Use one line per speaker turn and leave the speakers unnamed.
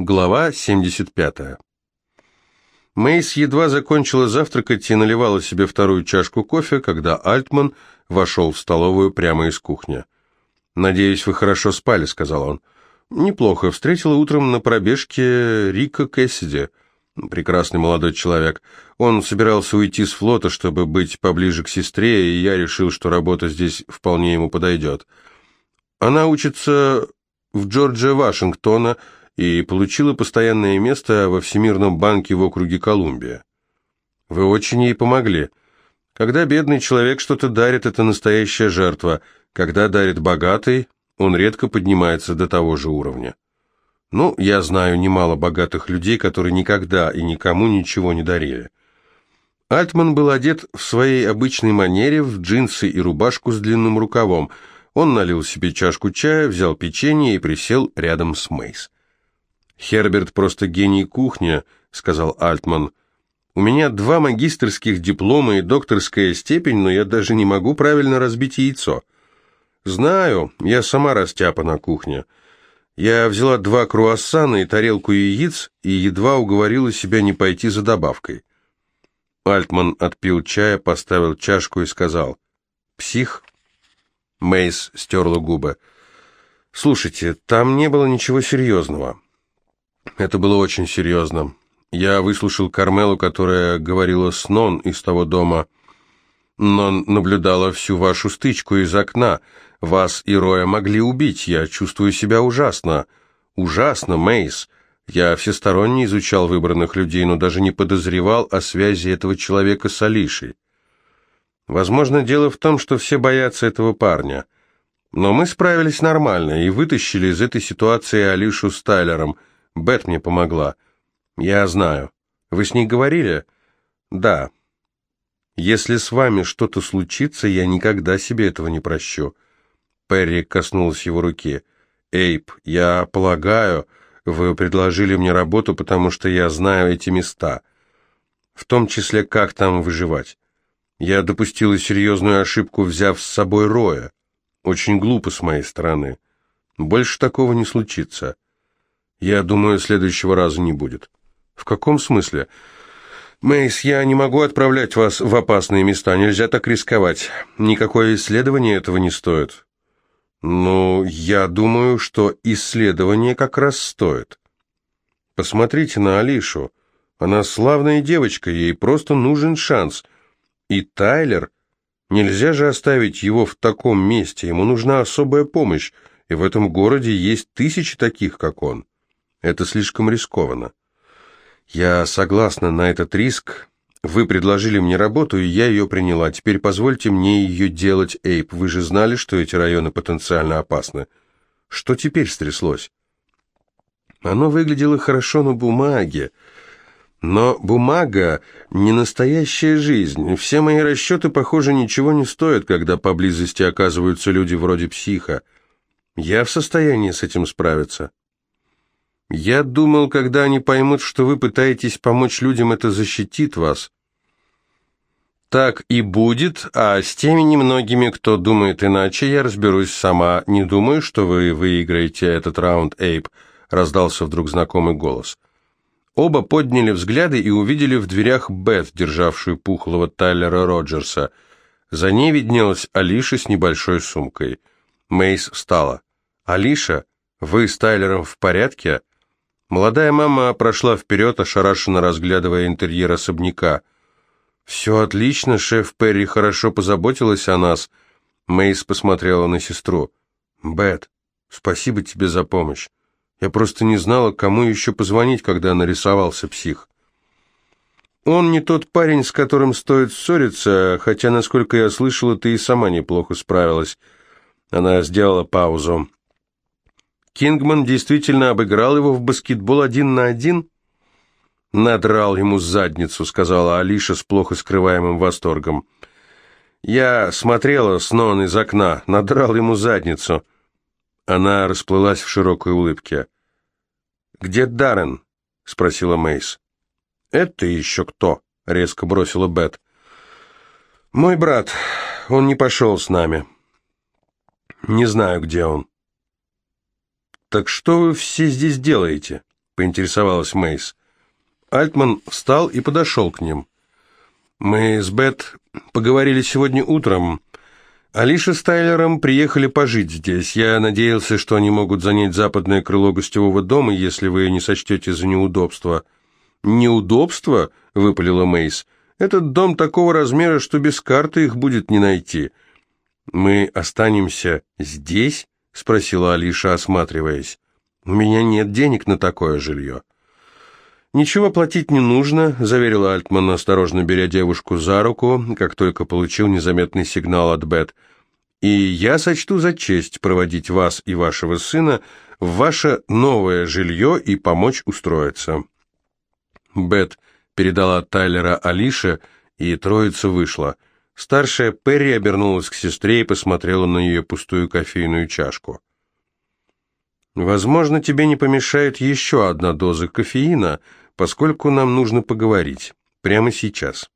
Глава 75. Мейс едва закончила завтракать и наливала себе вторую чашку кофе, когда Альтман вошел в столовую прямо из кухни. «Надеюсь, вы хорошо спали», — сказал он. «Неплохо. Встретила утром на пробежке Рика Кэссиди. Прекрасный молодой человек. Он собирался уйти с флота, чтобы быть поближе к сестре, и я решил, что работа здесь вполне ему подойдет. Она учится в Джорджа Вашингтона, — и получила постоянное место во Всемирном банке в округе Колумбия. Вы очень ей помогли. Когда бедный человек что-то дарит, это настоящая жертва. Когда дарит богатый, он редко поднимается до того же уровня. Ну, я знаю немало богатых людей, которые никогда и никому ничего не дарили. Альтман был одет в своей обычной манере, в джинсы и рубашку с длинным рукавом. Он налил себе чашку чая, взял печенье и присел рядом с Мейс. «Херберт просто гений кухни», — сказал Альтман. «У меня два магистрских диплома и докторская степень, но я даже не могу правильно разбить яйцо». «Знаю, я сама растяпа на кухне. Я взяла два круассана и тарелку яиц и едва уговорила себя не пойти за добавкой». Альтман отпил чая, поставил чашку и сказал «Псих?» Мейс стерла губы. «Слушайте, там не было ничего серьезного. Это было очень серьезно. Я выслушал Кармелу, которая говорила с Нон из того дома. Нон наблюдала всю вашу стычку из окна. Вас и Роя могли убить. Я чувствую себя ужасно. Ужасно, Мейс. Я всесторонне изучал выбранных людей, но даже не подозревал о связи этого человека с Алишей. Возможно, дело в том, что все боятся этого парня. Но мы справились нормально и вытащили из этой ситуации Алишу с Тайлером – Бет мне помогла. Я знаю. Вы с ней говорили? Да. Если с вами что-то случится, я никогда себе этого не прощу. Перри коснулась его руки. Эйп, я полагаю, вы предложили мне работу, потому что я знаю эти места. В том числе, как там выживать. Я допустила серьезную ошибку, взяв с собой Роя. Очень глупо с моей стороны. Больше такого не случится. Я думаю, следующего раза не будет. В каком смысле? Мейс, я не могу отправлять вас в опасные места, нельзя так рисковать. Никакое исследование этого не стоит. Ну, я думаю, что исследование как раз стоит. Посмотрите на Алишу. Она славная девочка, ей просто нужен шанс. И Тайлер... Нельзя же оставить его в таком месте, ему нужна особая помощь, и в этом городе есть тысячи таких, как он. Это слишком рискованно. Я согласна на этот риск. Вы предложили мне работу, и я ее приняла. Теперь позвольте мне ее делать, Эйп. Вы же знали, что эти районы потенциально опасны. Что теперь стряслось? Оно выглядело хорошо на бумаге. Но бумага — не настоящая жизнь. Все мои расчеты, похоже, ничего не стоят, когда поблизости оказываются люди вроде психа. Я в состоянии с этим справиться. Я думал, когда они поймут, что вы пытаетесь помочь людям, это защитит вас. Так и будет, а с теми немногими, кто думает иначе, я разберусь сама. Не думаю, что вы выиграете этот раунд, Эйп, раздался вдруг знакомый голос. Оба подняли взгляды и увидели в дверях Бет, державшую пухлого Тайлера Роджерса. За ней виднелась Алиша с небольшой сумкой. Мейс встала. «Алиша, вы с Тайлером в порядке?» Молодая мама прошла вперед, ошарашенно разглядывая интерьер особняка. «Все отлично, шеф Перри хорошо позаботилась о нас». Мейс посмотрела на сестру. «Бет, спасибо тебе за помощь. Я просто не знала, кому еще позвонить, когда нарисовался псих». «Он не тот парень, с которым стоит ссориться, хотя, насколько я слышала, ты и сама неплохо справилась». Она сделала паузу. Кингман действительно обыграл его в баскетбол один на один? Надрал ему задницу, сказала Алиша с плохо скрываемым восторгом. Я смотрела с Нон из окна, надрал ему задницу. Она расплылась в широкой улыбке. «Где Даррен?» — спросила Мейс. «Это еще кто?» — резко бросила Бет. «Мой брат. Он не пошел с нами. Не знаю, где он». «Так что вы все здесь делаете?» поинтересовалась Мейс. Альтман встал и подошел к ним. «Мы с Бет поговорили сегодня утром. Алиша с Тайлером приехали пожить здесь. Я надеялся, что они могут занять западное крыло гостевого дома, если вы не сочтете за неудобство». «Неудобство?» — выпалила Мейс. «Этот дом такого размера, что без карты их будет не найти». «Мы останемся здесь?» — спросила Алиша, осматриваясь. «У меня нет денег на такое жилье». «Ничего платить не нужно», — заверила Альтман, осторожно беря девушку за руку, как только получил незаметный сигнал от Бет. «И я сочту за честь проводить вас и вашего сына в ваше новое жилье и помочь устроиться». Бет передала Тайлера Алише, и троица вышла. Старшая Перри обернулась к сестре и посмотрела на ее пустую кофейную чашку. «Возможно, тебе не помешает еще одна доза кофеина», поскольку нам нужно поговорить. Прямо сейчас.